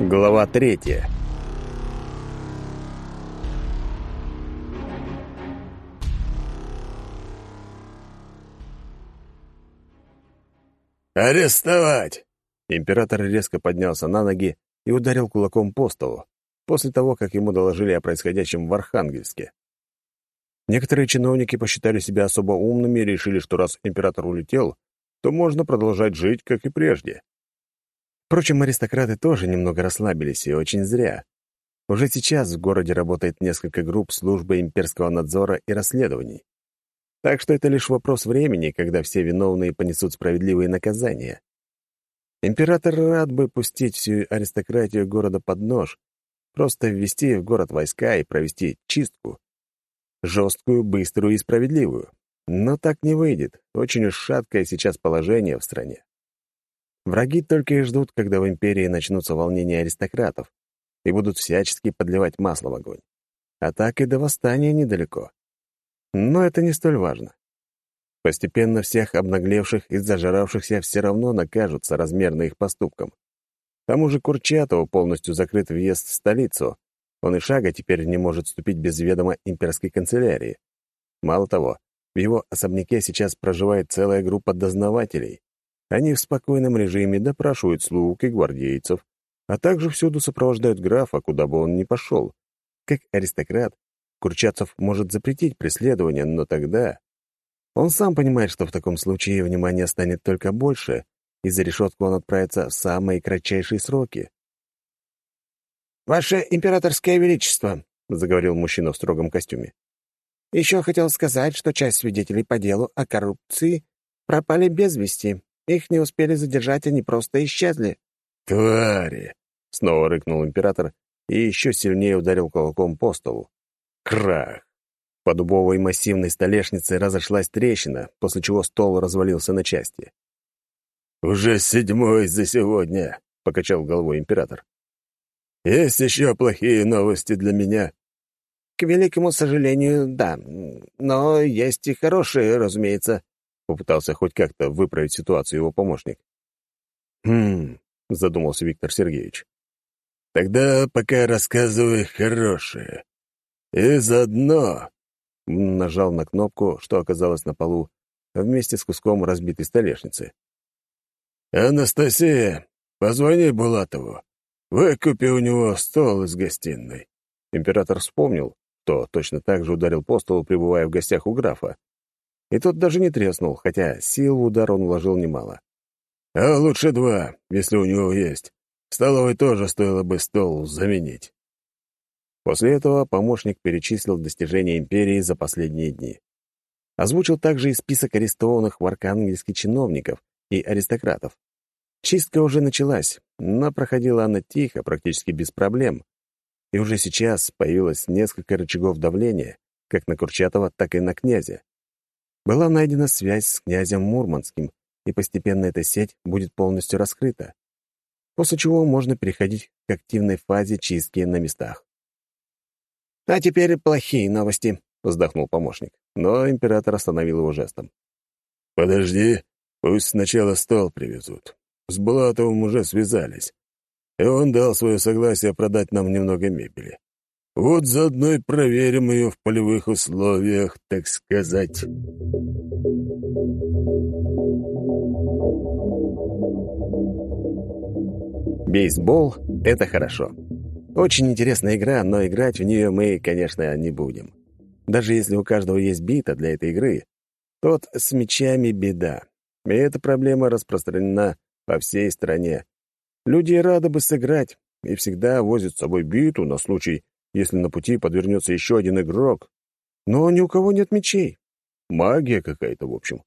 Глава третья. «Арестовать!» Император резко поднялся на ноги и ударил кулаком по столу, после того, как ему доложили о происходящем в Архангельске. Некоторые чиновники посчитали себя особо умными и решили, что раз император улетел, то можно продолжать жить, как и прежде. Впрочем, аристократы тоже немного расслабились, и очень зря. Уже сейчас в городе работает несколько групп службы имперского надзора и расследований. Так что это лишь вопрос времени, когда все виновные понесут справедливые наказания. Император рад бы пустить всю аристократию города под нож, просто ввести в город войска и провести чистку. Жесткую, быструю и справедливую. Но так не выйдет. Очень уж шаткое сейчас положение в стране. Враги только и ждут, когда в империи начнутся волнения аристократов и будут всячески подливать масло в огонь. А так и до восстания недалеко. Но это не столь важно. Постепенно всех обнаглевших и зажиравшихся все равно накажут соразмерно их поступкам. К тому же Курчатову полностью закрыт въезд в столицу. Он и шага теперь не может ступить без ведома имперской канцелярии. Мало того, в его особняке сейчас проживает целая группа дознавателей. Они в спокойном режиме допрашивают слуг и гвардейцев, а также всюду сопровождают графа, куда бы он ни пошел. Как аристократ, Курчатцев может запретить преследование, но тогда... Он сам понимает, что в таком случае внимания станет только больше, и за решетку он отправится в самые кратчайшие сроки. «Ваше императорское величество», — заговорил мужчина в строгом костюме, «еще хотел сказать, что часть свидетелей по делу о коррупции пропали без вести. Их не успели задержать, они просто исчезли». «Твари!» — снова рыкнул император и еще сильнее ударил кулаком по столу. Крах! По дубовой массивной столешнице разошлась трещина, после чего стол развалился на части. «Уже седьмой за сегодня», — покачал головой император. «Есть еще плохие новости для меня?» «К великому сожалению, да. Но есть и хорошие, разумеется», Попытался хоть как-то выправить ситуацию его помощник. «Хм...» — задумался Виктор Сергеевич. «Тогда пока рассказывай хорошее. И заодно...» Нажал на кнопку, что оказалось на полу, вместе с куском разбитой столешницы. «Анастасия, позвони Булатову. Выкупи у него стол из гостиной». Император вспомнил, то точно так же ударил по столу, пребывая в гостях у графа. И тот даже не треснул, хотя сил в удар он вложил немало. «А лучше два, если у него есть. В столовой тоже стоило бы стол заменить». После этого помощник перечислил достижения империи за последние дни. Озвучил также и список арестованных в Архангельске чиновников и аристократов. Чистка уже началась, но проходила она тихо, практически без проблем. И уже сейчас появилось несколько рычагов давления, как на Курчатова, так и на князя была найдена связь с князем Мурманским, и постепенно эта сеть будет полностью раскрыта, после чего можно переходить к активной фазе чистки на местах. «А теперь плохие новости», — вздохнул помощник, но император остановил его жестом. «Подожди, пусть сначала стол привезут. С Булатовым уже связались, и он дал свое согласие продать нам немного мебели. Вот заодно и проверим ее в полевых условиях, так сказать. Бейсбол — это хорошо. Очень интересная игра, но играть в нее мы, конечно, не будем. Даже если у каждого есть бита для этой игры, тот с мячами беда. И эта проблема распространена по всей стране. Люди рады бы сыграть и всегда возят с собой биту на случай, если на пути подвернется еще один игрок. Но ни у кого нет мечей. Магия какая-то, в общем.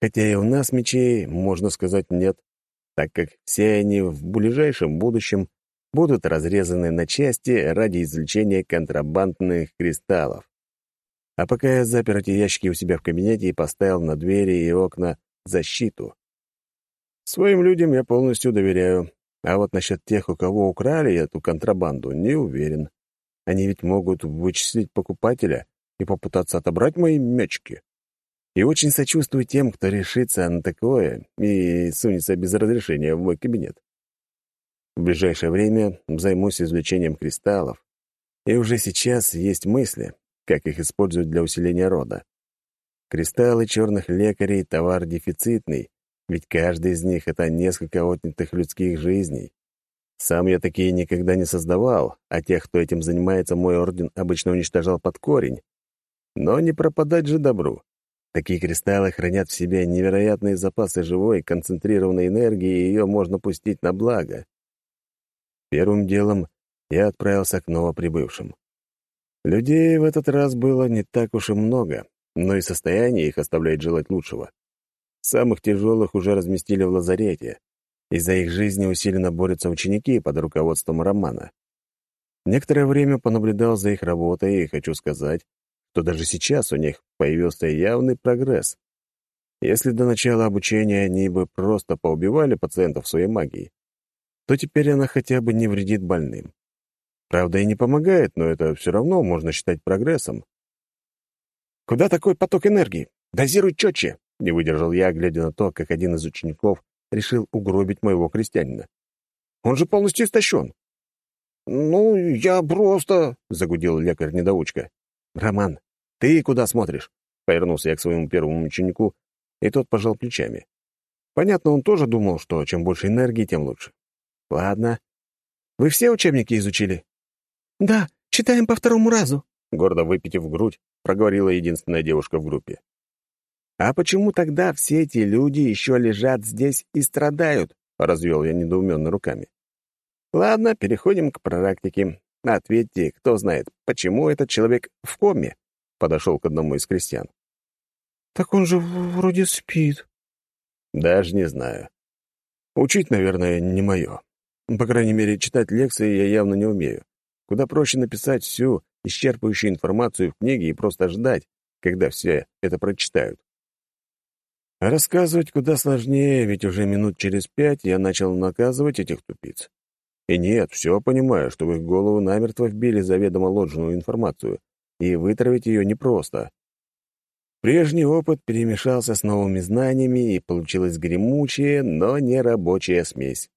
Хотя и у нас мечей, можно сказать, нет, так как все они в ближайшем будущем будут разрезаны на части ради извлечения контрабандных кристаллов. А пока я запер эти ящики у себя в кабинете и поставил на двери и окна защиту. Своим людям я полностью доверяю, а вот насчет тех, у кого украли эту контрабанду, не уверен. Они ведь могут вычислить покупателя и попытаться отобрать мои мячики. И очень сочувствую тем, кто решится на такое и сунется без разрешения в мой кабинет. В ближайшее время займусь извлечением кристаллов, и уже сейчас есть мысли, как их использовать для усиления рода. Кристаллы черных лекарей — товар дефицитный, ведь каждый из них — это несколько отнятых людских жизней. Сам я такие никогда не создавал, а тех, кто этим занимается, мой орден обычно уничтожал под корень. Но не пропадать же добру. Такие кристаллы хранят в себе невероятные запасы живой, концентрированной энергии, и ее можно пустить на благо. Первым делом я отправился к новоприбывшим. Людей в этот раз было не так уж и много, но и состояние их оставляет желать лучшего. Самых тяжелых уже разместили в лазарете. Из-за их жизни усиленно борются ученики под руководством Романа. Некоторое время понаблюдал за их работой и хочу сказать, что даже сейчас у них появился явный прогресс. Если до начала обучения они бы просто поубивали пациентов своей магией, то теперь она хотя бы не вредит больным. Правда, и не помогает, но это все равно можно считать прогрессом. «Куда такой поток энергии? Дозируй четче!» — не выдержал я, глядя на то, как один из учеников решил угробить моего крестьянина. «Он же полностью истощен!» «Ну, я просто...» — загудел лекарь-недоучка. «Роман, ты куда смотришь?» — повернулся я к своему первому ученику, и тот пожал плечами. Понятно, он тоже думал, что чем больше энергии, тем лучше. «Ладно. Вы все учебники изучили?» «Да, читаем по второму разу», — гордо выпитив грудь, проговорила единственная девушка в группе. «А почему тогда все эти люди еще лежат здесь и страдают?» — развел я недоуменно руками. «Ладно, переходим к практике. Ответьте, кто знает, почему этот человек в коме?» — подошел к одному из крестьян. «Так он же вроде спит». «Даже не знаю. Учить, наверное, не мое. По крайней мере, читать лекции я явно не умею. Куда проще написать всю исчерпывающую информацию в книге и просто ждать, когда все это прочитают. Рассказывать куда сложнее, ведь уже минут через пять я начал наказывать этих тупиц. И нет, все понимаю, что в их голову намертво вбили заведомо ложную информацию, и вытравить ее непросто. Прежний опыт перемешался с новыми знаниями, и получилась гремучая, но не рабочая смесь.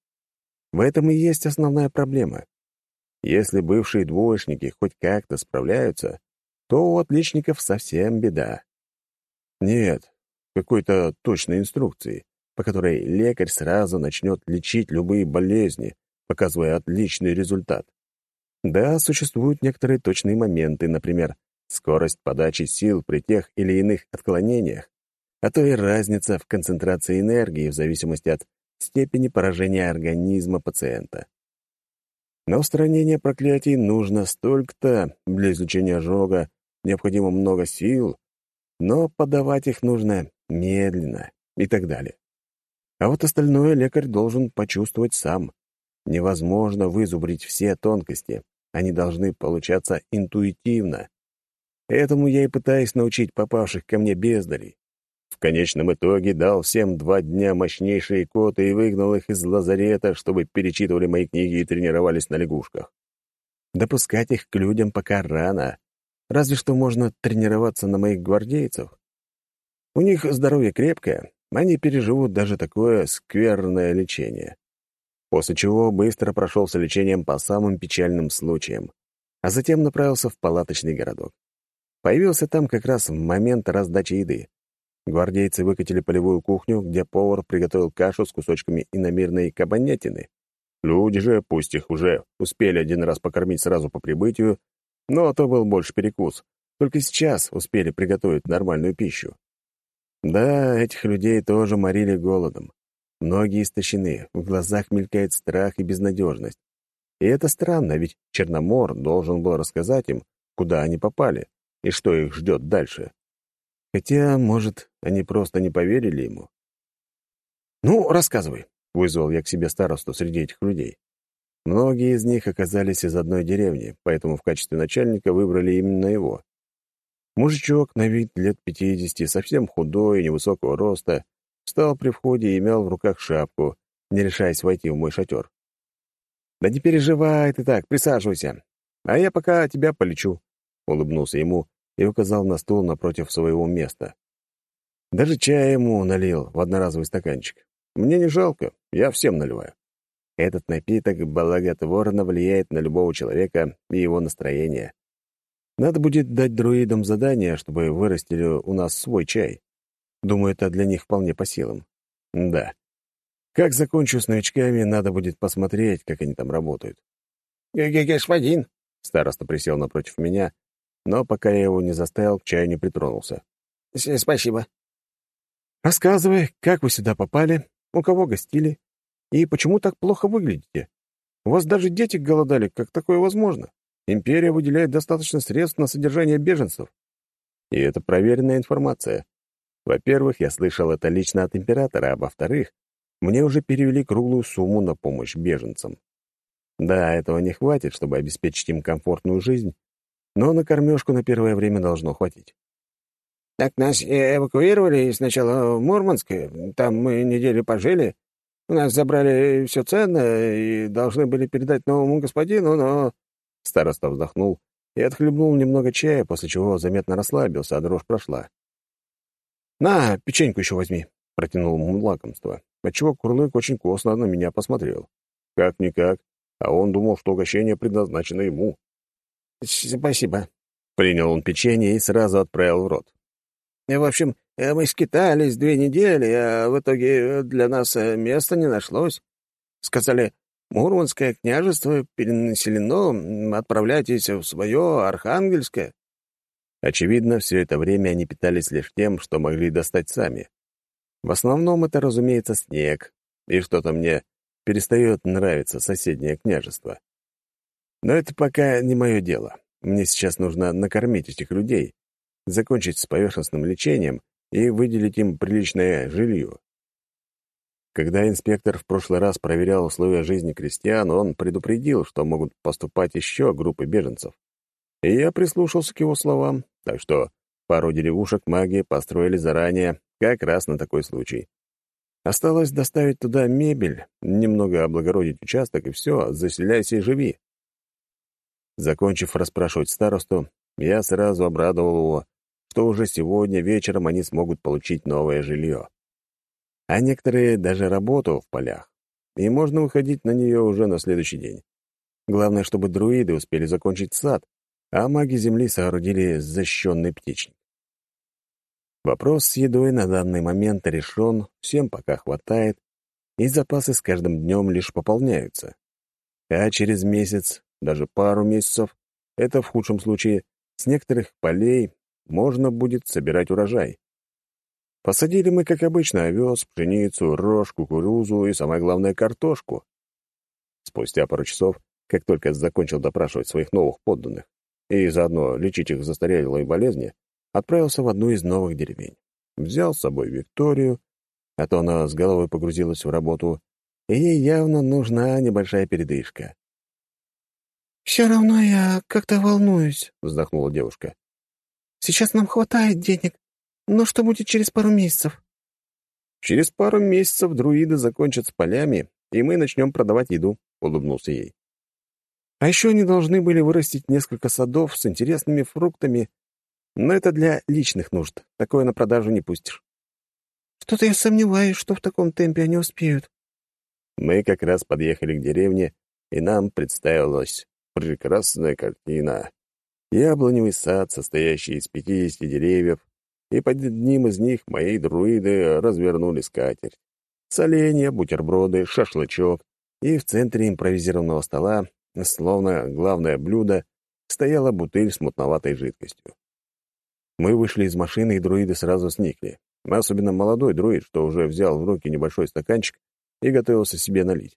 В этом и есть основная проблема. Если бывшие двоечники хоть как-то справляются, то у отличников совсем беда. Нет какой-то точной инструкции, по которой лекарь сразу начнет лечить любые болезни, показывая отличный результат. Да, существуют некоторые точные моменты, например, скорость подачи сил при тех или иных отклонениях, а то и разница в концентрации энергии в зависимости от степени поражения организма пациента. На устранение проклятий нужно столько-то, для изучения ожога необходимо много сил, но подавать их нужно медленно и так далее. А вот остальное лекарь должен почувствовать сам. Невозможно вызубрить все тонкости, они должны получаться интуитивно. Этому я и пытаюсь научить попавших ко мне бездарей. В конечном итоге дал всем два дня мощнейшие коты и выгнал их из лазарета, чтобы перечитывали мои книги и тренировались на лягушках. Допускать их к людям пока рано. Разве что можно тренироваться на моих гвардейцев. У них здоровье крепкое, они переживут даже такое скверное лечение. После чего быстро прошелся лечением по самым печальным случаям, а затем направился в палаточный городок. Появился там как раз в момент раздачи еды. Гвардейцы выкатили полевую кухню, где повар приготовил кашу с кусочками иномирной кабанятины. Люди же, пусть их уже успели один раз покормить сразу по прибытию, но то был больше перекус. Только сейчас успели приготовить нормальную пищу. Да, этих людей тоже морили голодом. Многие истощены, в глазах мелькает страх и безнадежность. И это странно, ведь Черномор должен был рассказать им, куда они попали и что их ждет дальше. Хотя, может, они просто не поверили ему. «Ну, рассказывай», — вызвал я к себе старосту среди этих людей. Многие из них оказались из одной деревни, поэтому в качестве начальника выбрали именно его. Мужичок на вид лет пятидесяти, совсем худой, невысокого роста, встал при входе и имел в руках шапку, не решаясь войти в мой шатер. «Да не переживай ты так, присаживайся, а я пока тебя полечу», — улыбнулся ему и указал на стул напротив своего места. Даже чай ему налил в одноразовый стаканчик. Мне не жалко, я всем наливаю. Этот напиток благотворно влияет на любого человека и его настроение. Надо будет дать друидам задание, чтобы вырастили у нас свой чай. Думаю, это для них вполне по силам. Да. Как закончу с новичками, надо будет посмотреть, как они там работают. «Господин!» — староста присел напротив меня, но пока я его не заставил, к чаю не притронулся. «Спасибо». «Рассказывай, как вы сюда попали, у кого гостили и почему так плохо выглядите? У вас даже дети голодали, как такое возможно?» Империя выделяет достаточно средств на содержание беженцев. И это проверенная информация. Во-первых, я слышал это лично от императора, а во-вторых, мне уже перевели круглую сумму на помощь беженцам. Да, этого не хватит, чтобы обеспечить им комфортную жизнь, но на кормежку на первое время должно хватить. Так нас эвакуировали сначала в Мурманск, там мы неделю пожили. У нас забрали все ценное и должны были передать новому господину, но Староста вздохнул и отхлебнул немного чая, после чего заметно расслабился, а дрожь прошла. «На, печеньку еще возьми», — протянул ему лакомство, отчего Курлык очень косно на меня посмотрел. Как-никак, а он думал, что угощение предназначено ему. «Спасибо», — принял он печенье и сразу отправил в рот. «В общем, мы скитались две недели, а в итоге для нас места не нашлось. Сказали, Мурманское княжество перенаселено, отправляйтесь в свое Архангельское». Очевидно, все это время они питались лишь тем, что могли достать сами. В основном это, разумеется, снег, и что-то мне перестает нравиться соседнее княжество. Но это пока не мое дело. Мне сейчас нужно накормить этих людей, закончить с поверхностным лечением и выделить им приличное жилье. Когда инспектор в прошлый раз проверял условия жизни крестьян, он предупредил, что могут поступать еще группы беженцев. И я прислушался к его словам, так что пару деревушек маги построили заранее, как раз на такой случай. Осталось доставить туда мебель, немного облагородить участок, и все, заселяйся и живи. Закончив расспрашивать старосту, я сразу обрадовал его, что уже сегодня вечером они смогут получить новое жилье а некоторые даже работу в полях, и можно выходить на нее уже на следующий день. Главное, чтобы друиды успели закончить сад, а маги Земли соорудили защищенный птичник. Вопрос с едой на данный момент решен, всем пока хватает, и запасы с каждым днем лишь пополняются. А через месяц, даже пару месяцев, это в худшем случае, с некоторых полей можно будет собирать урожай. Посадили мы, как обычно, овес, пшеницу, рожь, кукурузу и, самое главное, картошку. Спустя пару часов, как только закончил допрашивать своих новых подданных и заодно лечить их застарелые болезни, отправился в одну из новых деревень. Взял с собой Викторию, а то она с головой погрузилась в работу, и ей явно нужна небольшая передышка. «Все равно я как-то волнуюсь», — вздохнула девушка. «Сейчас нам хватает денег, но что будет через пару месяцев? Через пару месяцев друиды закончат с полями, и мы начнем продавать еду, — улыбнулся ей. А еще они должны были вырастить несколько садов с интересными фруктами, но это для личных нужд. Такое на продажу не пустишь. Что-то я сомневаюсь, что в таком темпе они успеют. Мы как раз подъехали к деревне, и нам представилась прекрасная картина. Яблоневый сад, состоящий из пятидесяти деревьев, и под одним из них мои друиды развернули скатерть. Соленья, бутерброды, шашлычок, и в центре импровизированного стола, словно главное блюдо, стояла бутыль с мутноватой жидкостью. Мы вышли из машины, и друиды сразу сникли. Особенно молодой друид, что уже взял в руки небольшой стаканчик и готовился себе налить.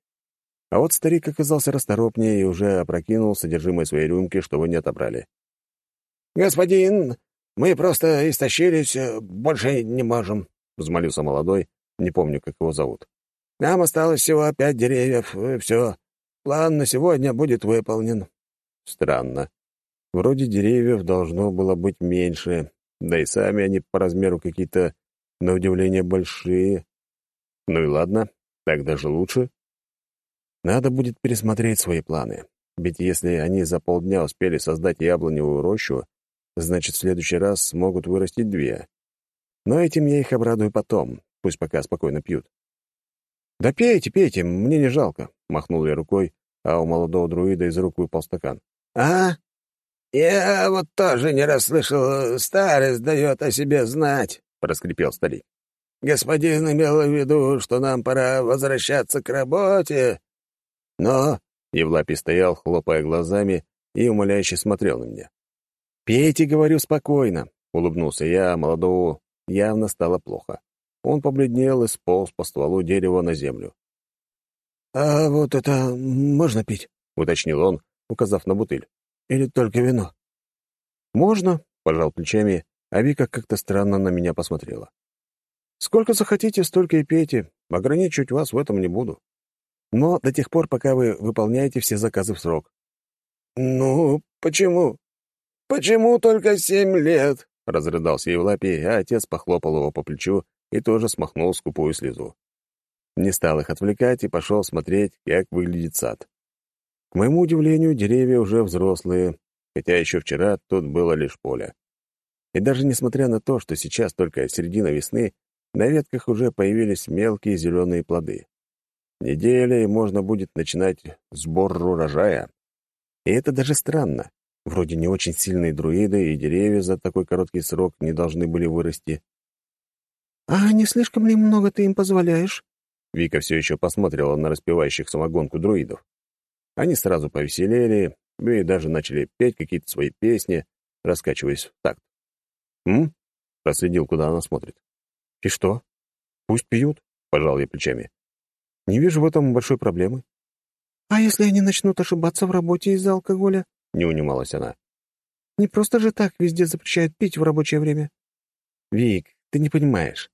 А вот старик оказался расторопнее и уже опрокинул содержимое своей рюмки, что вы не отобрали. «Господин, мы просто истощились, э, больше не можем», — взмолился молодой, не помню, как его зовут. «Нам осталось всего пять деревьев, и все. План на сегодня будет выполнен». Странно. Вроде деревьев должно было быть меньше, да и сами они по размеру какие-то, на удивление, большие. Ну и ладно, так даже лучше. Надо будет пересмотреть свои планы. Ведь если они за полдня успели создать яблоневую рощу, Значит, в следующий раз смогут вырастить две. Но этим я их обрадую потом, пусть пока спокойно пьют. «Да пейте, пейте, мне не жалко. — махнул я рукой, а у молодого друида из рук выпал стакан. «А? Я вот тоже не расслышал. Старость дает о себе знать», — проскрипел старик. «Господин имел в виду, что нам пора возвращаться к работе». «Но...» — Евлапий стоял, хлопая глазами, и умоляюще смотрел на меня. «Пейте, говорю, спокойно», — улыбнулся я, молодого явно стало плохо. Он побледнел и сполз по стволу дерева на землю. «А вот это можно пить?» — уточнил он, указав на бутыль. «Или только вино?» «Можно», — пожал плечами, а Вика как-то странно на меня посмотрела. «Сколько захотите, столько и пейте. Ограничивать вас в этом не буду. Но до тех пор, пока вы выполняете все заказы в срок». «Ну, почему? Почему только семь лет?» — разрыдался Евлапий, а отец похлопал его по плечу и тоже смахнул скупую слезу. Не стал их отвлекать и пошел смотреть, как выглядит сад. К моему удивлению, деревья уже взрослые, хотя еще вчера тут было лишь поле. И даже несмотря на то, что сейчас только середина весны, на ветках уже появились мелкие зеленые плоды. Неделя, и можно будет начинать сбор урожая. И это даже странно. Вроде не очень сильные друиды, и деревья за такой короткий срок не должны были вырасти. «А не слишком ли много ты им позволяешь?» Вика все еще посмотрела на распевающих самогонку друидов. Они сразу повеселели и даже начали петь какие-то свои песни, раскачиваясь в такт. «М?» — проследил, куда она смотрит. «И что? Пусть пьют», — пожал я плечами. «Не вижу в этом большой проблемы». «А если они начнут ошибаться в работе из-за алкоголя?» — не унималась она. «Не просто же так везде запрещают пить в рабочее время». «Вик, ты не понимаешь.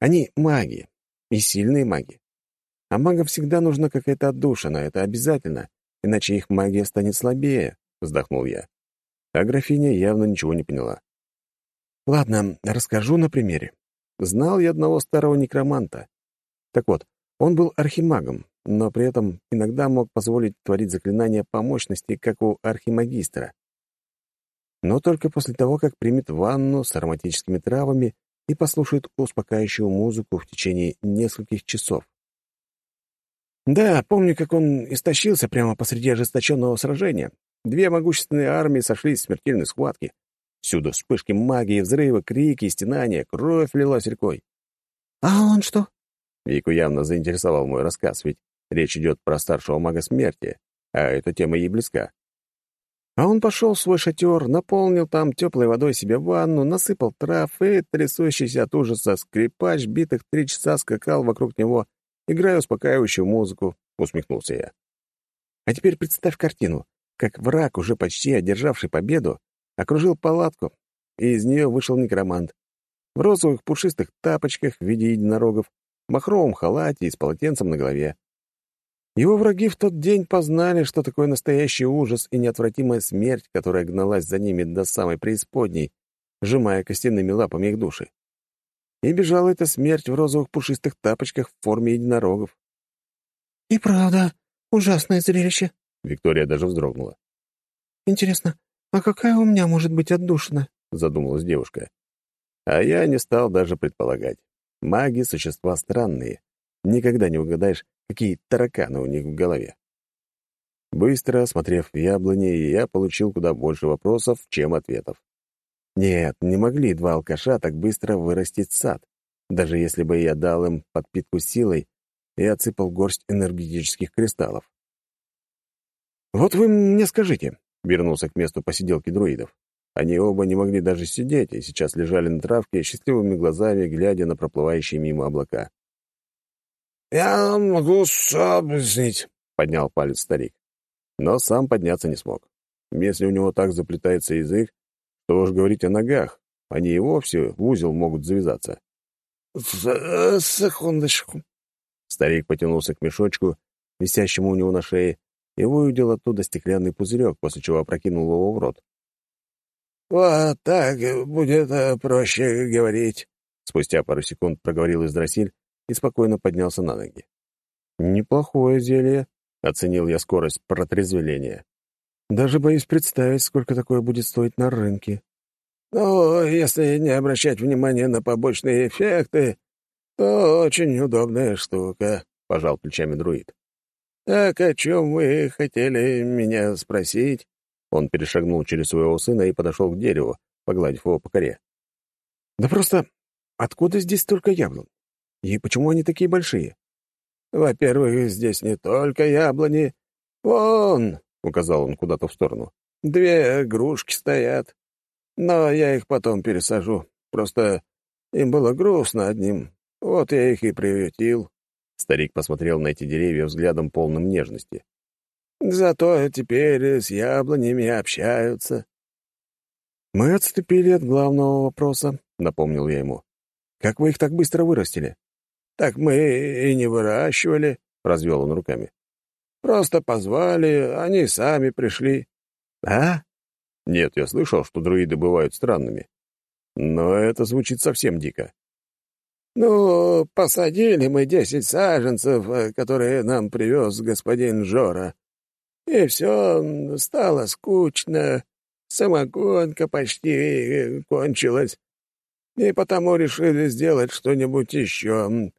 Они маги, и сильные маги. А магам всегда нужна какая-то отдушина, это обязательно, иначе их магия станет слабее», — вздохнул я. А графиня явно ничего не поняла. «Ладно, расскажу на примере. Знал я одного старого некроманта. Так вот, он был архимагом, но при этом иногда мог позволить творить заклинания по мощности, как у архимагистра. Но только после того, как примет ванну с ароматическими травами и послушает успокаивающую музыку в течение нескольких часов. Да, помню, как он истощился прямо посреди ожесточенного сражения. Две могущественные армии сошлись в смертельной схватке. Всюду вспышки магии, взрывы, крики, стенания, кровь лилась рекой. «А он что?» Вику явно заинтересовал мой рассказ, ведь речь идет про старшего мага смерти, а эта тема ей близка. А он пошел в свой шатер, наполнил там теплой водой себе ванну, насыпал трав, и, трясущийся от ужаса, скрипач битых три часа скакал вокруг него, играя успокаивающую музыку, — усмехнулся я. А теперь представь картину, как враг, уже почти одержавший победу, окружил палатку, и из нее вышел некромант. В розовых пушистых тапочках в виде единорогов, махровом халате и с полотенцем на голове. Его враги в тот день познали, что такое настоящий ужас и неотвратимая смерть, которая гналась за ними до самой преисподней, сжимая костяными лапами их души. И бежала эта смерть в розовых пушистых тапочках в форме единорогов. «И правда, ужасное зрелище», — Виктория даже вздрогнула. «Интересно, а какая у меня может быть отдушина?» — задумалась девушка. А я не стал даже предполагать. Маги — существа странные. Никогда не угадаешь, какие тараканы у них в голове. Быстро осмотрев яблони, я получил куда больше вопросов, чем ответов. Нет, не могли два алкаша так быстро вырастить сад, даже если бы я дал им подпитку силой и отсыпал горсть энергетических кристаллов. «Вот вы мне скажите», — вернулся к месту посиделки друидов. Они оба не могли даже сидеть и сейчас лежали на травке счастливыми глазами, глядя на проплывающие мимо облака. «Я могу объяснить», — поднял палец старик. Но сам подняться не смог. Если у него так заплетается язык, то уж говорить о ногах. Они и вовсе в узел могут завязаться. «Секундочку». Старик потянулся к мешочку, висящему у него на шее, и выудил оттуда стеклянный пузырек, после чего опрокинул его в рот. «Вот так будет э, проще говорить», — спустя пару секунд проговорил Издрасиль и спокойно поднялся на ноги. «Неплохое зелье», — оценил я скорость протрезвеления. «Даже боюсь представить, сколько такое будет стоить на рынке». «Ну, если не обращать внимания на побочные эффекты, то очень удобная штука», — пожал плечами друид. «Так о чем вы хотели меня спросить?» Он перешагнул через своего сына и подошел к дереву, погладив его по коре. «Да просто откуда здесь столько яблок? И почему они такие большие?» «Во-первых, здесь не только яблони. Вон!» — указал он куда-то в сторону. «Две игрушки стоят. Но я их потом пересажу. Просто им было грустно одним. Вот я их и приютил». Старик посмотрел на эти деревья взглядом полным нежности. «Зато теперь с яблонями общаются». «Мы отступили от главного вопроса», — напомнил я ему. «Как вы их так быстро вырастили?» «Так мы и не выращивали», — развел он руками. «Просто позвали, они сами пришли». «А?» Нет, я слышал, что друиды бывают странными. Но это звучит совсем дико. «Ну, посадили мы десять саженцев, э, которые нам привез господин Жора. И все стало скучно, самогонка почти э, кончилась. И потому решили сделать что-нибудь еще.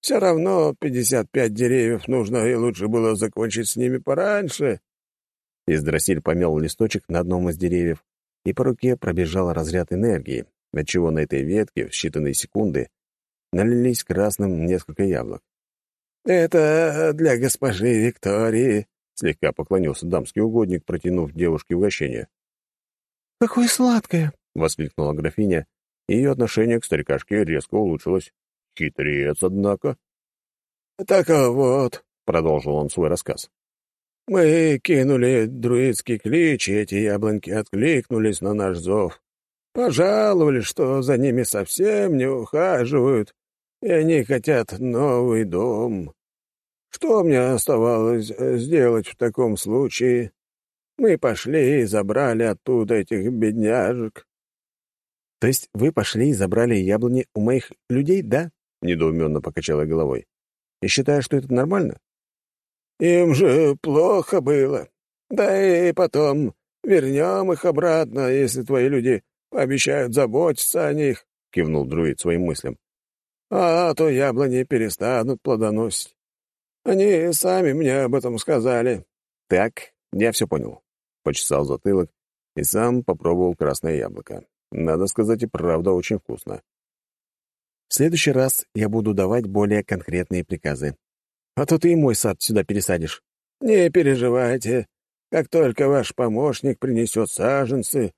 Все равно пятьдесят пять деревьев нужно, и лучше было закончить с ними пораньше». Издрасиль помел листочек на одном из деревьев, и по руке пробежал разряд энергии, отчего на этой ветке в считанные секунды налились красным несколько яблок. «Это для госпожи Виктории», — слегка поклонился дамский угодник, протянув девушке угощение. «Какое сладкое!» — воскликнула графиня, и ее отношение к старикашке резко улучшилось. Хитрец, однако. «Так вот», — продолжил он свой рассказ, — «мы кинули друидский клич, и эти яблоньки откликнулись на наш зов. Пожаловали, что за ними совсем не ухаживают, и они хотят новый дом. Что мне оставалось э, сделать в таком случае? Мы пошли и забрали оттуда этих бедняжек». «То есть вы пошли и забрали яблони у моих людей, да?» — недоуменно покачала головой. «И считаю, что это нормально?» «Им же плохо было. Да и потом вернем их обратно, если твои люди пообещают заботиться о них», — кивнул друид своим мыслям. «А то яблони перестанут плодоносить. Они сами мне об этом сказали». «Так, я все понял». Почесал затылок и сам попробовал красное яблоко. Надо сказать, и правда очень вкусно. В следующий раз я буду давать более конкретные приказы. А то ты и мой сад сюда пересадишь. Не переживайте. Как только ваш помощник принесет саженцы,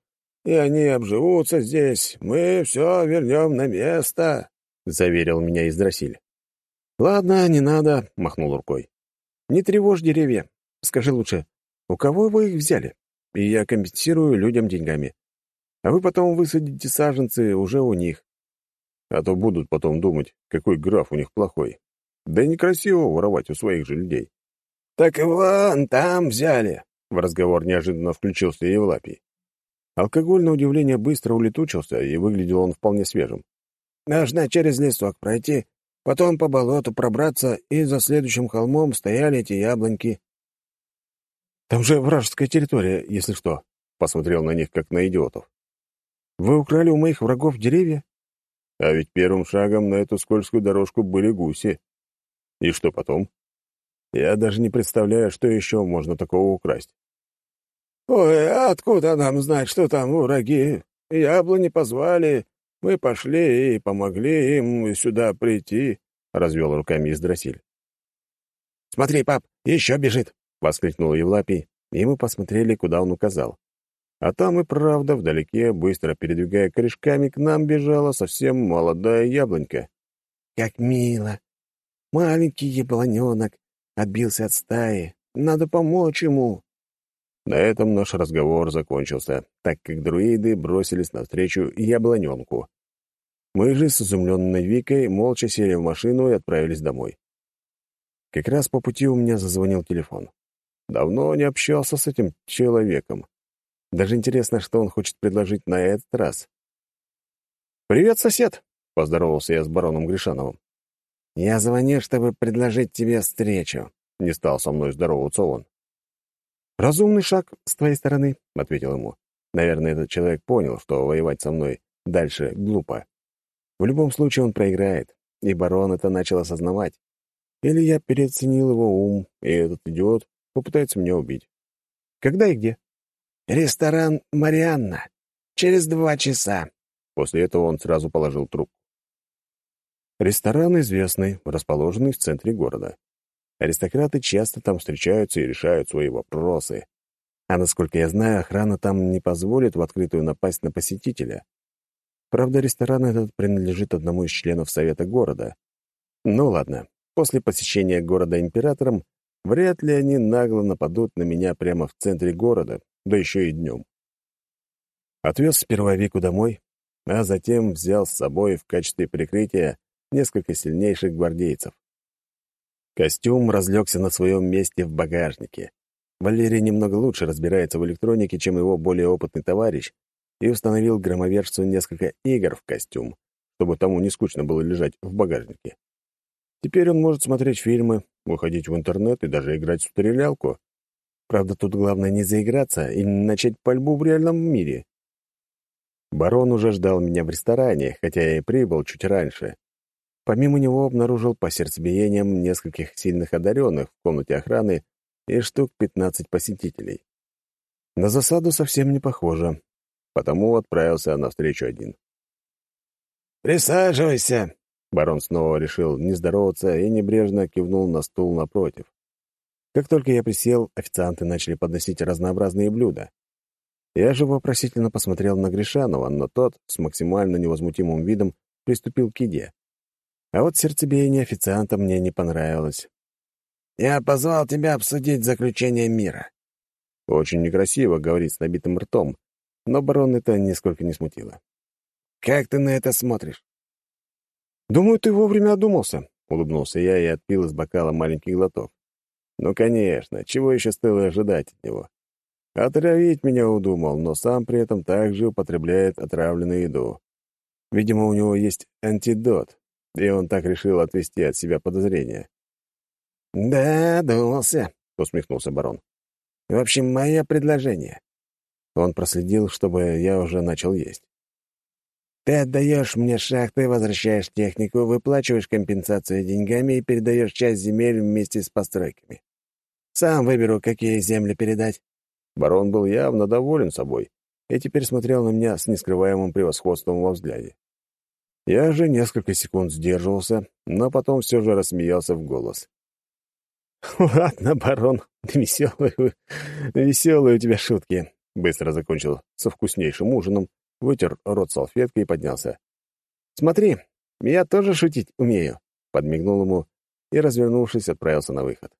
и они обживутся здесь, мы все вернем на место», — заверил меня Издрасиль. «Ладно, не надо», — махнул рукой. «Не тревожь деревья. Скажи лучше, у кого вы их взяли? И я компенсирую людям деньгами. А вы потом высадите саженцы уже у них. А то будут потом думать, какой граф у них плохой. Да и некрасиво воровать у своих же людей». «Так вон, там взяли», — в разговор неожиданно включился Евлапий. Алкоголь, на удивление, быстро улетучился, и выглядел он вполне свежим. «Нужно через лесок пройти, потом по болоту пробраться, и за следующим холмом стояли эти яблоньки». «Там же вражеская территория, если что», — посмотрел на них, как на идиотов. «Вы украли у моих врагов деревья?» А ведь первым шагом на эту скользкую дорожку были гуси. И что потом? Я даже не представляю, что еще можно такого украсть. «Ой, откуда нам знать, что там враги? Яблони позвали, мы пошли и помогли им сюда прийти», — развел руками Издрасиль. «Смотри, пап, еще бежит!» — воскликнул Евлапий, и мы посмотрели, куда он указал. А там и правда, вдалеке, быстро передвигая корешками, к нам бежала совсем молодая яблонька. «Как мило! Маленький яблоненок отбился от стаи. Надо помочь ему!» На этом наш разговор закончился, так как друиды бросились навстречу яблоненку. Мы же с изумленной Викой молча сели в машину и отправились домой. Как раз по пути у меня зазвонил телефон. Давно не общался с этим человеком. Даже интересно, что он хочет предложить на этот раз. «Привет, сосед!» — поздоровался я с бароном Гришановым. «Я звоню, чтобы предложить тебе встречу», — не стал со мной здороваться он. «Разумный шаг с твоей стороны», — ответил ему. Наверное, этот человек понял, что воевать со мной дальше глупо. В любом случае он проиграет, и барон это начал осознавать. Или я переоценил его ум, и этот идиот попытается меня убить. Когда и где? «Ресторан «Марианна». Через два часа». После этого он сразу положил трубку. Ресторан известный, расположенный в центре города. Аристократы часто там встречаются и решают свои вопросы. А насколько я знаю, охрана там не позволит в открытую напасть на посетителя. Правда, ресторан этот принадлежит одному из членов Совета города. Ну ладно, после посещения города императором, вряд ли они нагло нападут на меня прямо в центре города, да еще и днем. Отвез сперва Вику домой, а затем взял с собой в качестве прикрытия несколько сильнейших гвардейцев. Костюм разлегся на своем месте в багажнике. Валерий немного лучше разбирается в электронике, чем его более опытный товарищ, и установил громовержцу несколько игр в костюм, чтобы тому не скучно было лежать в багажнике. Теперь он может смотреть фильмы, выходить в интернет и даже играть в стрелялку. Правда, тут главное не заиграться и не начать пальбу в реальном мире. Барон уже ждал меня в ресторане, хотя я и прибыл чуть раньше. Помимо него обнаружил по сердцебиениям нескольких сильных одаренных в комнате охраны и штук 15 посетителей. На засаду совсем не похоже, потому отправился навстречу один. «Присаживайся!» Барон снова решил не здороваться и небрежно кивнул на стул напротив. Как только я присел, официанты начали подносить разнообразные блюда. Я же вопросительно посмотрел на Гришанова, но тот с максимально невозмутимым видом приступил к еде. А вот сердцебиение официанта мне не понравилось. «Я позвал тебя обсудить заключение мира». Очень некрасиво говорить с набитым ртом, но барон это нисколько не смутило. «Как ты на это смотришь?» «Думаю, ты вовремя одумался», — улыбнулся я и отпил из бокала маленький глоток. «Ну, конечно, чего еще стоило ожидать от него? Отравить меня удумал, но сам при этом также употребляет отравленную еду. Видимо, у него есть антидот, и он так решил отвести от себя подозрения. «Да, думался», — усмехнулся барон. «В общем, мое предложение». Он проследил, чтобы я уже начал есть. «Ты отдаешь мне шахты, возвращаешь технику, выплачиваешь компенсацию деньгами и передаешь часть земель вместе с постройками. Сам выберу, какие земли передать». Барон был явно доволен собой и теперь смотрел на меня с нескрываемым превосходством во взгляде. Я же несколько секунд сдерживался, но потом все же рассмеялся в голос. «Ладно, барон, веселые, веселые у тебя шутки», — быстро закончил со вкуснейшим ужином, вытер рот салфеткой и поднялся. «Смотри, я тоже шутить умею», — подмигнул ему и, развернувшись, отправился на выход.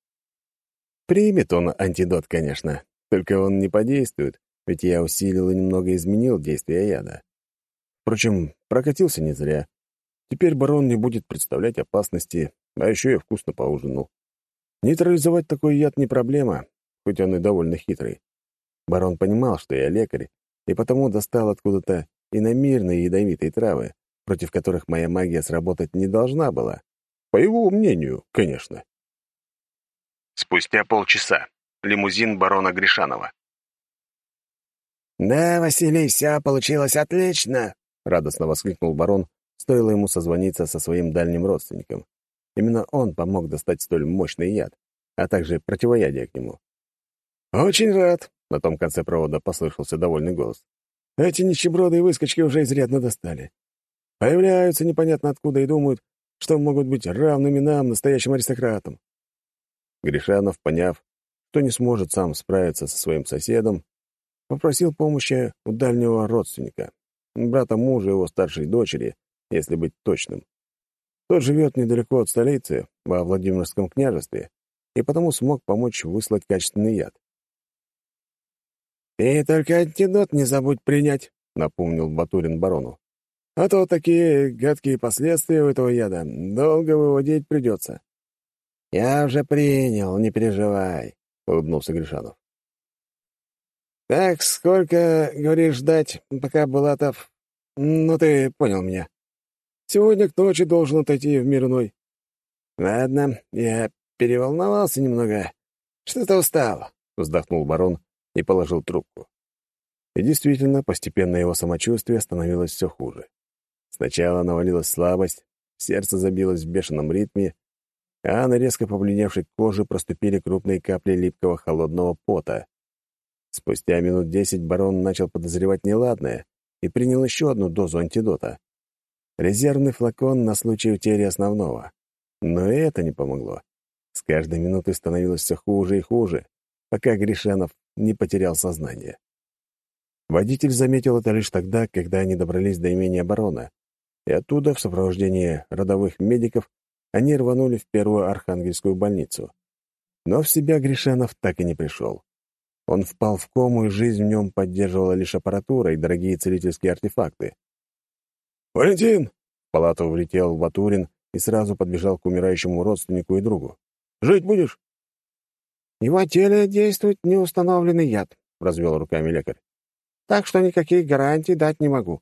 Примет он антидот, конечно, только он не подействует, ведь я усилил и немного изменил действие яда. Впрочем, прокатился не зря. Теперь барон не будет представлять опасности, а еще и вкусно поужинал. Нейтрализовать такой яд не проблема, хоть он и довольно хитрый. Барон понимал, что я лекарь, и потому достал откуда-то иномирные ядовитые травы, против которых моя магия сработать не должна была. По его мнению, конечно. Спустя полчаса. Лимузин барона Гришанова. «Да, Василий, все получилось отлично!» — радостно воскликнул барон, стоило ему созвониться со своим дальним родственником. Именно он помог достать столь мощный яд, а также противоядие к нему. «Очень рад!» — на том конце провода послышался довольный голос. «Эти нищеброды и выскочки уже изрядно достали. Появляются непонятно откуда и думают, что могут быть равными нам, настоящим аристократам». Гришанов, поняв, что не сможет сам справиться со своим соседом, попросил помощи у дальнего родственника, брата мужа его старшей дочери, если быть точным. Тот живет недалеко от столицы, во Владимирском княжестве, и потому смог помочь выслать качественный яд. «И только антидот не забудь принять», — напомнил Батурин барону. «А то такие гадкие последствия у этого яда долго выводить придется». «Я уже принял, не переживай», — улыбнулся Гришанов. «Так, сколько, говоришь, ждать, пока Булатов... Ну, ты понял меня. Сегодня к ночи должен отойти в мирной». «Ладно, я переволновался немного. Что-то устал», — вздохнул барон и положил трубку. И действительно, постепенно его самочувствие становилось все хуже. Сначала навалилась слабость, сердце забилось в бешеном ритме, а на резко побледневшей коже проступили крупные капли липкого холодного пота. Спустя минут десять барон начал подозревать неладное и принял еще одну дозу антидота. Резервный флакон на случай утери основного. Но и это не помогло. С каждой минутой становилось все хуже и хуже, пока Гришанов не потерял сознание. Водитель заметил это лишь тогда, когда они добрались до имения барона, и оттуда, в сопровождении родовых медиков, они рванули в первую архангельскую больницу. Но в себя Гришанов так и не пришел. Он впал в кому, и жизнь в нем поддерживала лишь аппаратура и дорогие целительские артефакты. «Валентин!» В палату влетел Ватурин и сразу подбежал к умирающему родственнику и другу. «Жить будешь?» «В его теле действует неустановленный яд», — развел руками лекарь. «Так что никаких гарантий дать не могу».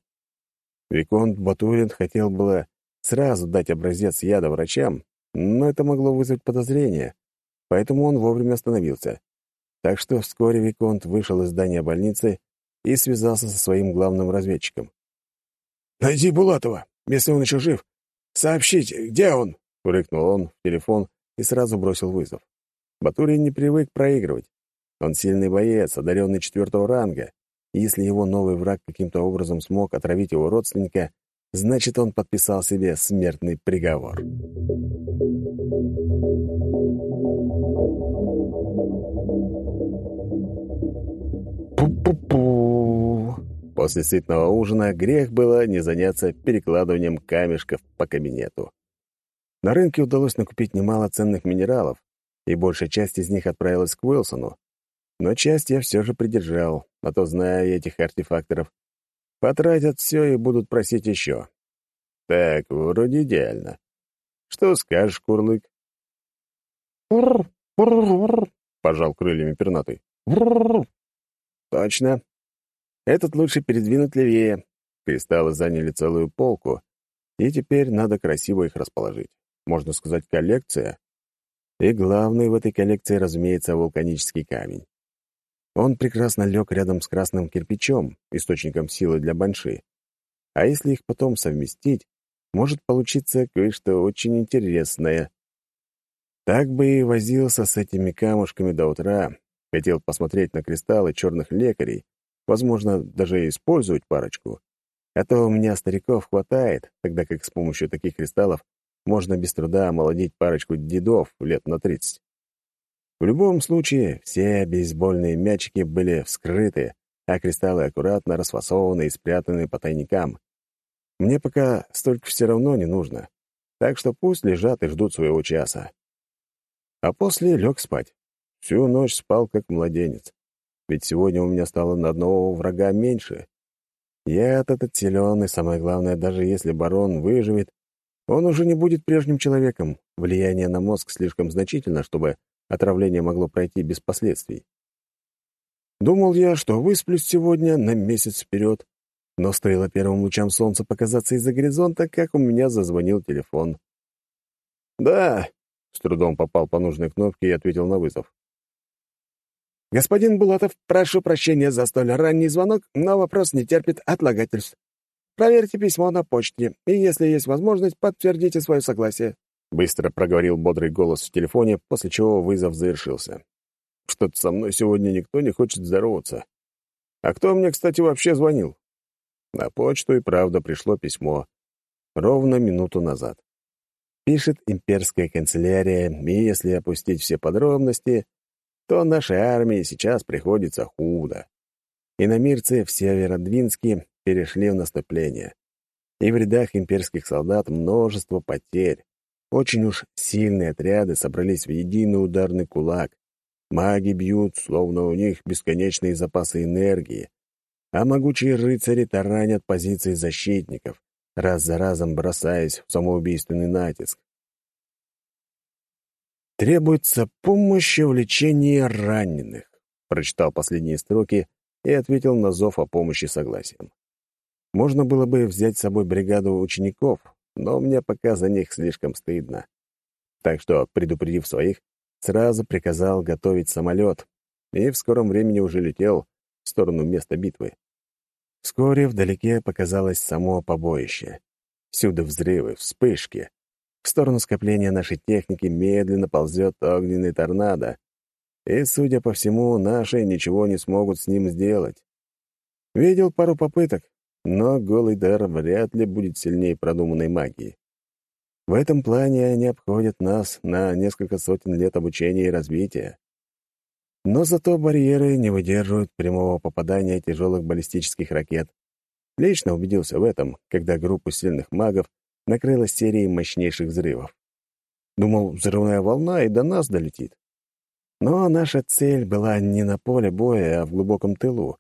Виконт Батурин хотел было сразу дать образец яда врачам, но это могло вызвать подозрения, поэтому он вовремя остановился. Так что вскоре Виконт вышел из здания больницы и связался со своим главным разведчиком. «Найди Булатова, если он еще жив. Сообщите, где он?» — рыкнул он в телефон и сразу бросил вызов. Батурин не привык проигрывать. Он сильный боец, одаренный четвертого ранга. Если его новый враг каким-то образом смог отравить его родственника, значит, он подписал себе смертный приговор. Пу-пу-пу. После сытного ужина грех было не заняться перекладыванием камешков по кабинету. На рынке удалось накупить немало ценных минералов, и большая часть из них отправилась к Уилсону. Но часть я все же придержал, а то, зная этих артефакторов, потратят все и будут просить еще. Так, вроде идеально. Что скажешь, Курлык? пожал крыльями пернатый. Точно. Этот лучше передвинуть левее. Кристаллы заняли целую полку, и теперь надо красиво их расположить. Можно сказать, коллекция. И главный в этой коллекции, разумеется, вулканический камень. Он прекрасно лег рядом с красным кирпичом, источником силы для банши. А если их потом совместить, может получиться кое-что очень интересное. Так бы и возился с этими камушками до утра, хотел посмотреть на кристаллы черных лекарей, возможно, даже использовать парочку. А то у меня стариков хватает, тогда как с помощью таких кристаллов можно без труда омолодить парочку дедов лет на тридцать. В любом случае, все бейсбольные мячики были вскрыты, а кристаллы аккуратно расфасованы и спрятаны по тайникам. Мне пока столько все равно не нужно, так что пусть лежат и ждут своего часа. А после лег спать. Всю ночь спал как младенец. Ведь сегодня у меня стало на одного врага меньше. Яд этот силен, и самое главное, даже если барон выживет, он уже не будет прежним человеком. Влияние на мозг слишком значительно, чтобы отравление могло пройти без последствий. Думал я, что высплюсь сегодня на месяц вперед, но стоило первым лучам солнца показаться из-за горизонта, как у меня зазвонил телефон. «Да», — с трудом попал по нужной кнопке и ответил на вызов. «Господин Булатов, прошу прощения за столь ранний звонок, но вопрос не терпит отлагательств. Проверьте письмо на почте, и, если есть возможность, подтвердите свое согласие». Быстро проговорил бодрый голос в телефоне, после чего вызов завершился. Что-то со мной сегодня никто не хочет здороваться. А кто мне, кстати, вообще звонил? На почту и правда пришло письмо. Ровно минуту назад. Пишет имперская канцелярия, и если опустить все подробности, то нашей армии сейчас приходится худо. Иномирцы в Северодвинске перешли в наступление. И в рядах имперских солдат множество потерь. Очень уж сильные отряды собрались в единый ударный кулак. Маги бьют, словно у них бесконечные запасы энергии, а могучие рыцари таранят позиции защитников, раз за разом бросаясь в самоубийственный натиск. «Требуется помощь в лечении раненых», — прочитал последние строки и ответил на зов о помощи согласием. Можно было бы взять с собой бригаду учеников, но мне пока за них слишком стыдно. Так что, предупредив своих, сразу приказал готовить самолет, и в скором времени уже летел в сторону места битвы. Вскоре вдалеке показалось само побоище. Всюду взрывы, вспышки. В сторону скопления нашей техники медленно ползет огненный торнадо, и, судя по всему, наши ничего не смогут с ним сделать. Видел пару попыток, но голый дар вряд ли будет сильнее продуманной магии. В этом плане они обходят нас на несколько сотен лет обучения и развития. Но зато барьеры не выдерживают прямого попадания тяжелых баллистических ракет. Лично убедился в этом, когда группу сильных магов накрыла серией мощнейших взрывов. Думал, взрывная волна и до нас долетит. Но наша цель была не на поле боя, а в глубоком тылу.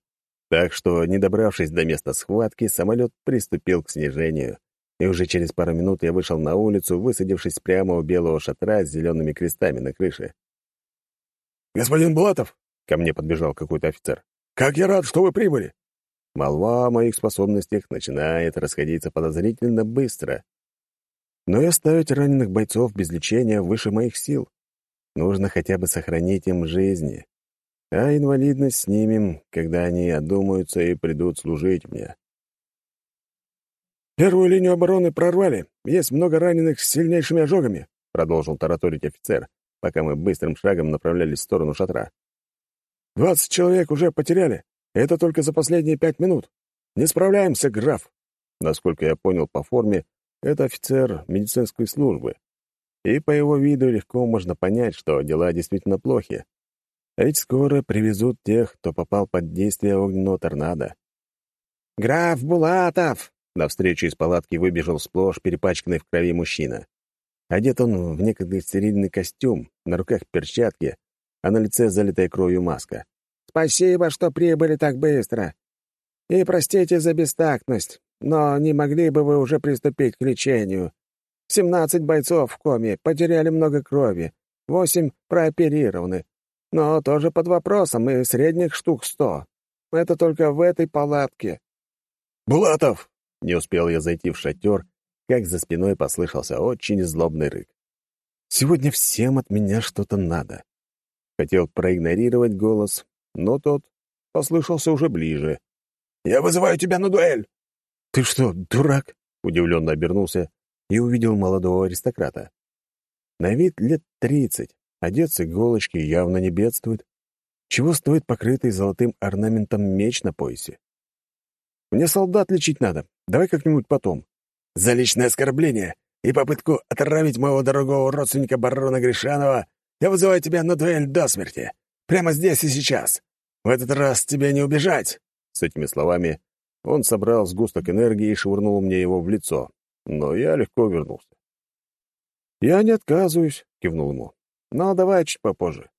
Так что, не добравшись до места схватки, самолет приступил к снижению, и уже через пару минут я вышел на улицу, высадившись прямо у белого шатра с зелеными крестами на крыше. «Господин Булатов!» — ко мне подбежал какой-то офицер. «Как я рад, что вы прибыли!» Молва о моих способностях начинает расходиться подозрительно быстро. Но и оставить раненых бойцов без лечения выше моих сил. Нужно хотя бы сохранить им жизни. А инвалидность снимем, когда они одумаются и придут служить мне. «Первую линию обороны прорвали. Есть много раненых с сильнейшими ожогами», — продолжил тараторить офицер, пока мы быстрым шагом направлялись в сторону шатра. «Двадцать человек уже потеряли. Это только за последние пять минут. Не справляемся, граф». Насколько я понял по форме, это офицер медицинской службы и по его виду легко можно понять, что дела действительно плохи. А ведь скоро привезут тех, кто попал под действие огненного торнадо. «Граф Булатов!» Навстречу из палатки выбежал сплошь перепачканный в крови мужчина. Одет он в некогда стерильный костюм, на руках перчатки, а на лице залитая кровью маска. «Спасибо, что прибыли так быстро. И простите за бестактность, но не могли бы вы уже приступить к лечению? Семнадцать бойцов в коме, потеряли много крови, восемь прооперированы. Но тоже под вопросом, и средних штук сто. Это только в этой палатке». «Булатов!» — не успел я зайти в шатер, как за спиной послышался очень злобный рык. «Сегодня всем от меня что-то надо». Хотел проигнорировать голос, но тот послышался уже ближе. «Я вызываю тебя на дуэль!» «Ты что, дурак?» — удивленно обернулся и увидел молодого аристократа. На вид лет тридцать, одет с иголочки, явно не бедствует. Чего стоит покрытый золотым орнаментом меч на поясе? Мне солдат лечить надо. Давай как-нибудь потом. За личное оскорбление и попытку отравить моего дорогого родственника барона Гришанова я вызываю тебя на дуэль до смерти. Прямо здесь и сейчас. В этот раз тебе не убежать. С этими словами он собрал сгусток энергии и швырнул мне его в лицо но я легко вернулся. «Я не отказываюсь», — кивнул ему. «Но давай чуть попозже.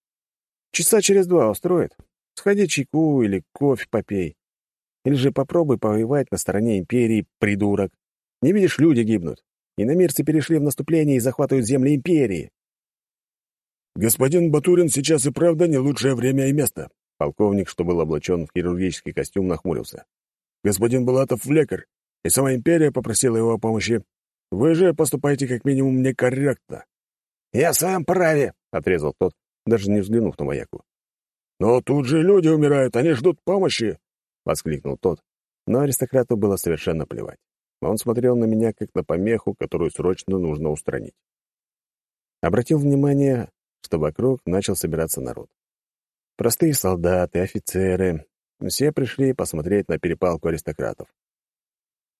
Часа через два устроит. Сходи чайку или кофе попей. Или же попробуй повоевать на стороне империи, придурок. Не видишь, люди гибнут. Иномирцы перешли в наступление и захватывают земли империи». «Господин Батурин сейчас и правда не лучшее время и место», Полковник, что был облачен в хирургический костюм, нахмурился. «Господин Булатов — лекарь и сама империя попросила его о помощи. Вы же поступаете как минимум некорректно». «Я в своем праве», — отрезал тот, даже не взглянув на маяку. «Но тут же люди умирают, они ждут помощи», — воскликнул тот. Но аристократу было совершенно плевать. Он смотрел на меня, как на помеху, которую срочно нужно устранить. Обратил внимание, что вокруг начал собираться народ. Простые солдаты, офицеры — все пришли посмотреть на перепалку аристократов.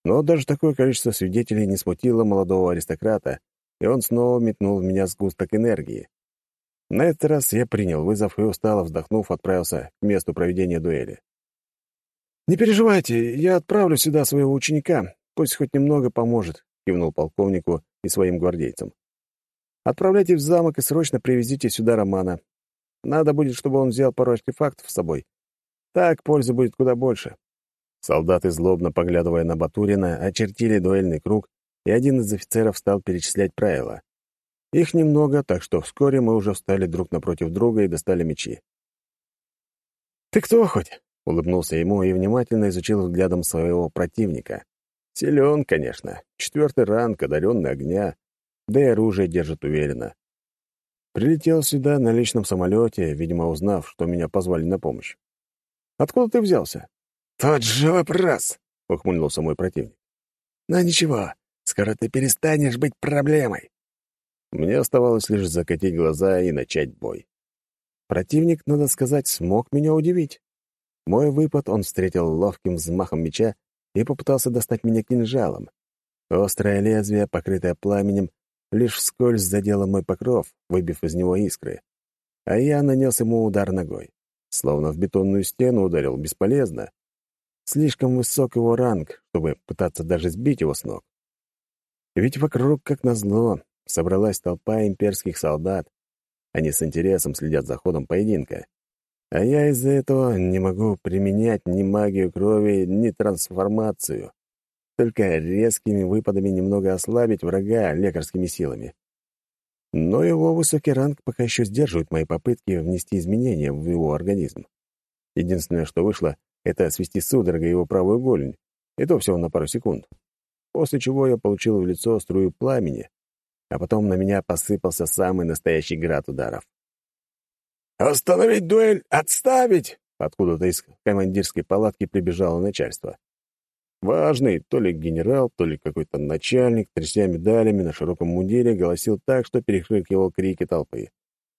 Но даже такое количество свидетелей не смутило молодого аристократа, и он снова метнул в меня сгусток энергии. На этот раз я принял вызов и, устало вздохнув, отправился к месту проведения дуэли. «Не переживайте, я отправлю сюда своего ученика, пусть хоть немного поможет», — кивнул полковнику и своим гвардейцам. «Отправляйте в замок и срочно привезите сюда Романа. Надо будет, чтобы он взял пару артефактов с собой. Так пользы будет куда больше. Солдаты, злобно поглядывая на Батурина, очертили дуэльный круг, и один из офицеров стал перечислять правила. Их немного, так что вскоре мы уже встали друг напротив друга и достали мечи. «Ты кто хоть?» — улыбнулся ему и внимательно изучил взглядом своего противника. Силен, конечно, четвертый ранг, одаренный огня, да и оружие держит уверенно. Прилетел сюда на личном самолете, видимо, узнав, что меня позвали на помощь. «Откуда ты взялся?» «Тот же вопрос», — ухмыльнулся мой противник. «Но ничего, скоро ты перестанешь быть проблемой. Мне оставалось лишь закатить глаза и начать бой. Противник, надо сказать, смог меня удивить. Мой выпад он встретил ловким взмахом меча и попытался достать меня кинжалом. Острое лезвие, покрытое пламенем, лишь вскользь задело мой покров, выбив из него искры. А я нанес ему удар ногой. Словно в бетонную стену ударил бесполезно. Слишком высок его ранг, чтобы пытаться даже сбить его с ног. Ведь вокруг, как назло, собралась толпа имперских солдат. Они с интересом следят за ходом поединка. А я из-за этого не могу применять ни магию крови, ни трансформацию только резкими выпадами немного ослабить врага лекарскими силами. Но его высокий ранг пока еще сдерживает мои попытки внести изменения в его организм. Единственное, что вышло, это свести судорогой его правую голень, и то всего на пару секунд. После чего я получил в лицо струю пламени, а потом на меня посыпался самый настоящий град ударов. «Остановить дуэль! Отставить!» Откуда-то из командирской палатки прибежало начальство. Важный, то ли генерал, то ли какой-то начальник, тряся медалями на широком мундире, голосил так, что перекрикивал крики толпы.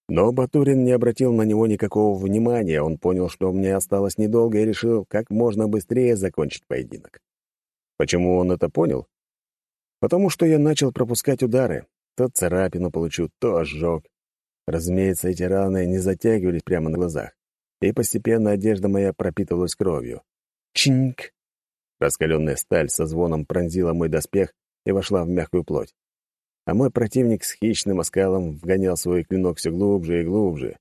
Но Батурин не обратил на него никакого внимания, он понял, что мне осталось недолго, и решил как можно быстрее закончить поединок. Почему он это понял? Потому что я начал пропускать удары. То царапину получу, то ожог. Разумеется, эти раны не затягивались прямо на глазах, и постепенно одежда моя пропитывалась кровью. Чинк! Раскаленная сталь со звоном пронзила мой доспех и вошла в мягкую плоть. А мой противник с хищным оскалом вгонял свой клинок все глубже и глубже.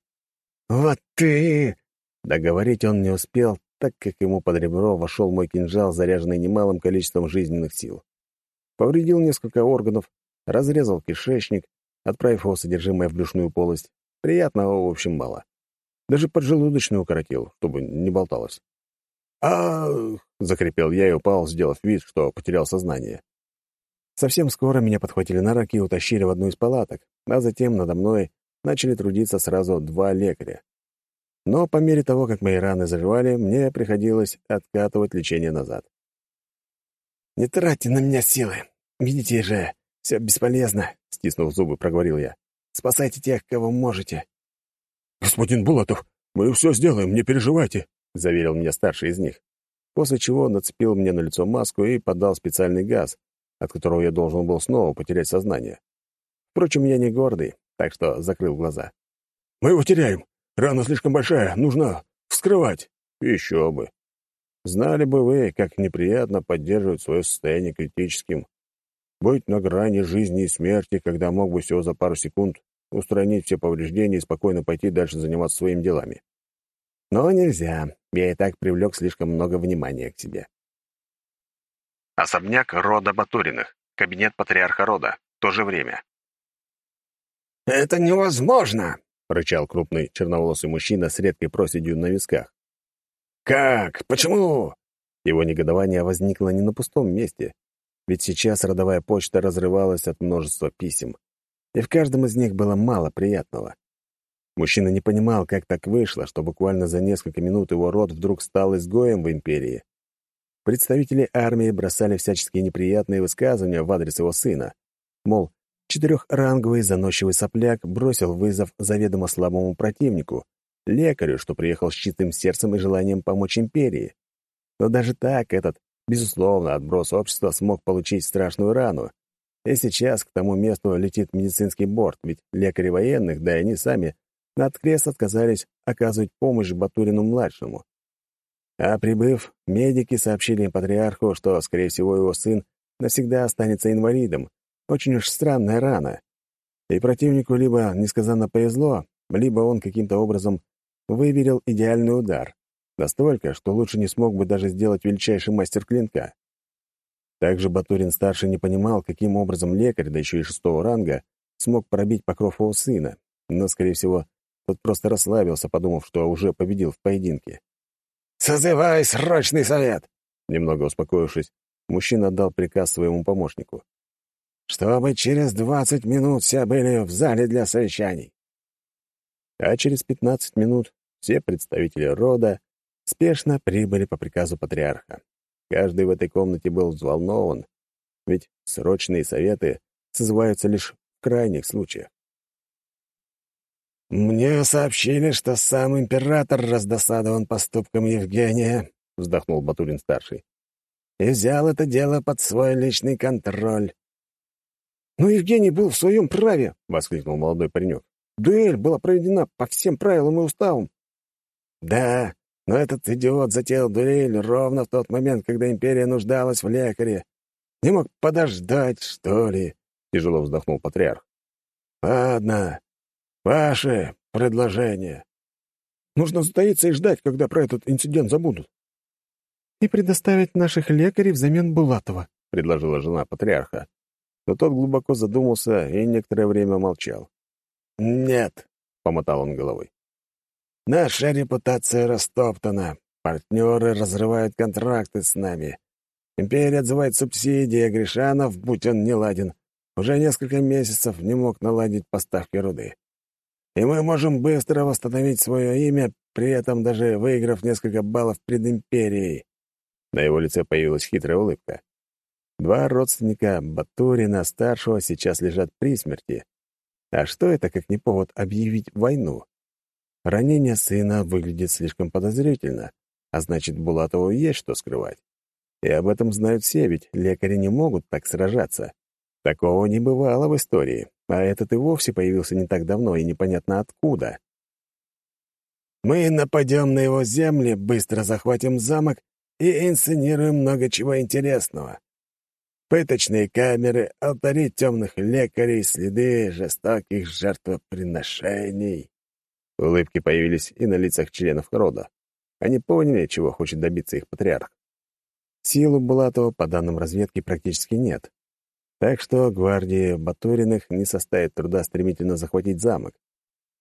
«Вот ты!» Договорить он не успел, так как ему под ребро вошел мой кинжал, заряженный немалым количеством жизненных сил. Повредил несколько органов, разрезал кишечник, отправив его содержимое в брюшную полость. Приятного, в общем, мало. Даже поджелудочную укоротил, чтобы не болталось. «Ах!» — закрепел я и упал, сделав вид, что потерял сознание. Совсем скоро меня подхватили на руки и утащили в одну из палаток, а затем надо мной начали трудиться сразу два лекаря. Но по мере того, как мои раны заживали, мне приходилось откатывать лечение назад. «Не тратьте на меня силы. Видите же, все бесполезно», — стиснув зубы, проговорил я. «Спасайте тех, кого можете». «Господин Булатов, мы все сделаем, не переживайте», — заверил меня старший из них. После чего нацепил мне на лицо маску и подал специальный газ, от которого я должен был снова потерять сознание. Впрочем, я не гордый, так что закрыл глаза. «Мы его теряем. Рана слишком большая. Нужно вскрывать». «Еще бы. Знали бы вы, как неприятно поддерживать свое состояние критическим. Быть на грани жизни и смерти, когда мог бы всего за пару секунд устранить все повреждения и спокойно пойти дальше заниматься своими делами. Но нельзя. Я и так привлек слишком много внимания к себе. Особняк рода Батуриных. Кабинет патриарха рода. То же время. «Это невозможно!» — рычал крупный черноволосый мужчина с редкой проседью на висках. «Как? Почему?» Его негодование возникло не на пустом месте, ведь сейчас родовая почта разрывалась от множества писем, и в каждом из них было мало приятного. Мужчина не понимал, как так вышло, что буквально за несколько минут его род вдруг стал изгоем в империи. Представители армии бросали всяческие неприятные высказывания в адрес его сына. Мол, четырехранговый заносчивый сопляк бросил вызов заведомо слабому противнику, лекарю, что приехал с чистым сердцем и желанием помочь империи. Но даже так этот, безусловно, отброс общества смог получить страшную рану. И сейчас к тому месту летит медицинский борт, ведь лекари военных, да и они сами, на открест отказались оказывать помощь Батурину-младшему. А прибыв, медики сообщили патриарху, что, скорее всего, его сын навсегда останется инвалидом. Очень уж странная рана. И противнику либо несказанно повезло, либо он каким-то образом выверил идеальный удар. Настолько, что лучше не смог бы даже сделать величайший мастер клинка. Также Батурин-старший не понимал, каким образом лекарь, да еще и шестого ранга, смог пробить покров его сына, но, скорее всего, тот просто расслабился, подумав, что уже победил в поединке. «Созывай срочный совет!» Немного успокоившись, мужчина отдал приказ своему помощнику. «Чтобы через двадцать минут все были в зале для совещаний». А через пятнадцать минут все представители рода спешно прибыли по приказу патриарха. Каждый в этой комнате был взволнован, ведь срочные советы созываются лишь в крайних случаях. «Мне сообщили, что сам император раздосадован поступком Евгения», — вздохнул Батурин-старший, «и взял это дело под свой личный контроль». «Но Евгений был в своем праве!» — воскликнул молодой паренек. «Дуэль была проведена по всем правилам и уставам». «Да, но этот идиот затеял дуэль ровно в тот момент, когда империя нуждалась в лекаре. Не мог подождать, что ли?» — тяжело вздохнул патриарх. «Ладно, ваше предложение». «Нужно затаиться и ждать, когда про этот инцидент забудут». «И предоставить наших лекарей взамен Булатова», — предложила жена патриарха. Но тот глубоко задумался и некоторое время молчал. «Нет», — помотал он головой. Наша репутация растоптана. Партнеры разрывают контракты с нами. Империя отзывает субсидии, а Гришанов, будь он неладен, уже несколько месяцев не мог наладить поставки руды. И мы можем быстро восстановить свое имя, при этом даже выиграв несколько баллов пред Империей. На его лице появилась хитрая улыбка. Два родственника Батурина-старшего сейчас лежат при смерти. А что это, как не повод объявить войну? Ранение сына выглядит слишком подозрительно, а значит, Булатову есть что скрывать. И об этом знают все, ведь лекари не могут так сражаться. Такого не бывало в истории, а этот и вовсе появился не так давно и непонятно откуда. «Мы нападем на его земли, быстро захватим замок и инсценируем много чего интересного. Пыточные камеры, алтари темных лекарей, следы жестоких жертвоприношений. Улыбки появились и на лицах членов рода. Они поняли, чего хочет добиться их патриарх. Силу Булатова, по данным разведки, практически нет. Так что гвардии Батуриных не составит труда стремительно захватить замок.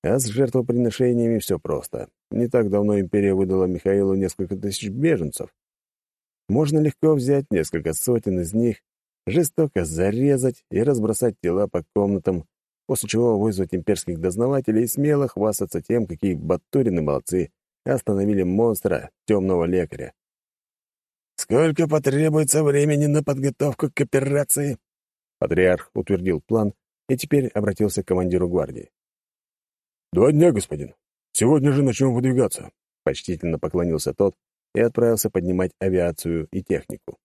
А с жертвоприношениями все просто. Не так давно империя выдала Михаилу несколько тысяч беженцев. Можно легко взять несколько сотен из них, жестоко зарезать и разбросать тела по комнатам, после чего вызвать имперских дознавателей и смело хвастаться тем, какие Батурины молодцы, остановили монстра, темного лекаря. «Сколько потребуется времени на подготовку к операции?» Патриарх утвердил план и теперь обратился к командиру гвардии. «Два дня, господин. Сегодня же начнем выдвигаться», — почтительно поклонился тот и отправился поднимать авиацию и технику.